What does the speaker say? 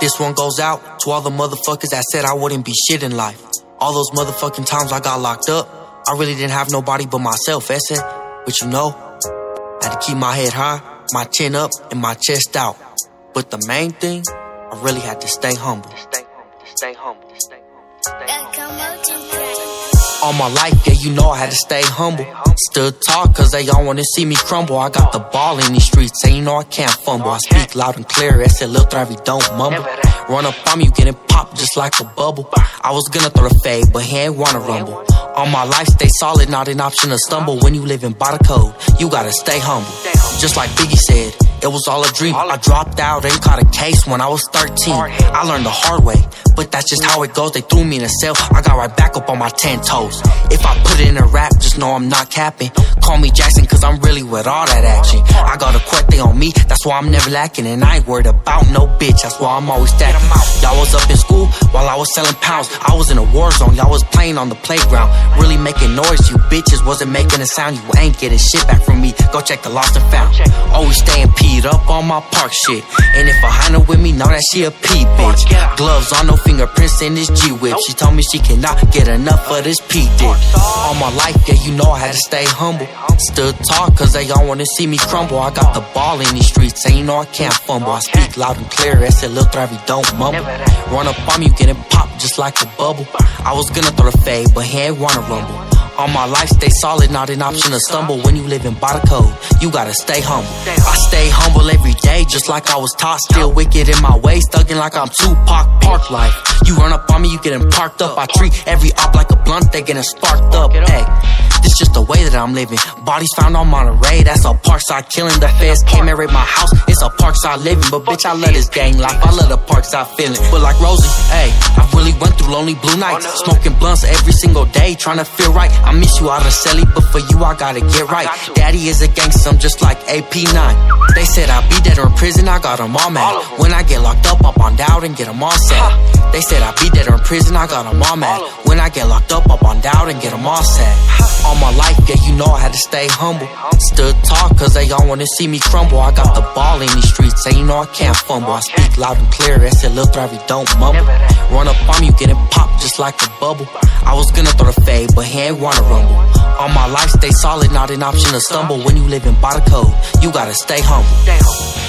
This one goes out to all the motherfuckers that said I wouldn't be shit in life. All those motherfucking times I got locked up, I really didn't have nobody but myself, ese. But you know, I had to keep my head high, my chin up, and my chest out. But the main thing, I really had to stay humble. Stay humble, stay humble, stay humble. All my life, yeah, you know I had to stay humble. Stood tall, cause they all wanna see me crumble. I got the ball in these streets, and you know I can't fumble. I speak loud and clear, ese Lil Thrivey don't mumble. Run up on me, you getting popped just like a bubble. I was gonna throw the fade, but he ain't wanna rumble. All my life, stay solid, not an option to stumble. When you living by the code, you gotta stay humble. Just like Biggie said, it was all a dream. I dropped out and caught a case when I was 13. I learned the hard way, but that's just how it goes. They threw me in a cell, I got right back up on my 10 toes. If I put it in a rap, just know I'm not capping. Call me Jackson, cause I'm really with all that action. I got a quete on me, that's why I'm never lacking. And I ain't worried about no bitch, that's why I'm always stacking. Y'all was up in school while I was selling pounds. I was in a war zone, y'all was playing on the playground. Really making noise, you bitches wasn't making a sound. You ain't getting shit back from me. Go check the lost and found. Always staying peed up on my park shit. And if a Hina with me, know that she a a P bitch. Gloves on, no fingerprints in this G whip. She told me she cannot get enough of this P dick. All my life, yeah, you know I had to stay humble. Stood tall, cause they all wanna see me crumble. I got the ball in these streets, and you know I can't fumble. I speak loud and clear, ese Lil Thrivey don't mumble. Run up on me, you getting popped just like a bubble. I was gonna throw the fade, but he ain't wanna rumble. All my life, stay solid, not an option to stumble. When you living by the code, you gotta stay humble. I stay humble just like I was taught. Still wicked in my ways, thugging like I'm Tupac Park life. You run up on me, you getting parked up. I treat every op like a blunt, they getting sparked up. Hey. This just the way that I'm living. Bodies found on Monterey, that's a parkside killing. The feds came and raid my house, it's a parkside living. But bitch, I love this gang life, I love the parkside feeling. But like Rosie, hey, I really went through lonely blue nights. Smoking blunts every single day, trying to feel right. I miss you out of celly, but for you, I gotta get right. Daddy is a gangster, I'm just like AP9. They said I'd be dead or in prison, I got them all mad. When I get locked up, up on down and get them all sad. They said I'd be dead in prison, I got them all mad. When I get locked up, up on down and get them all sad. All my life, yeah, you know I had to stay humble. Stood tall, cause they all wanna see me crumble. I got the ball in these streets, and you know I can't fumble. I speak loud and clear, ese Lil Thrivey don't mumble. Run up on me, you getting popped just like a bubble. I was gonna throw the fade, but he ain't wanna rumble. All my life, stay solid, not an option to stumble. When you living by the code, you gotta stay humble.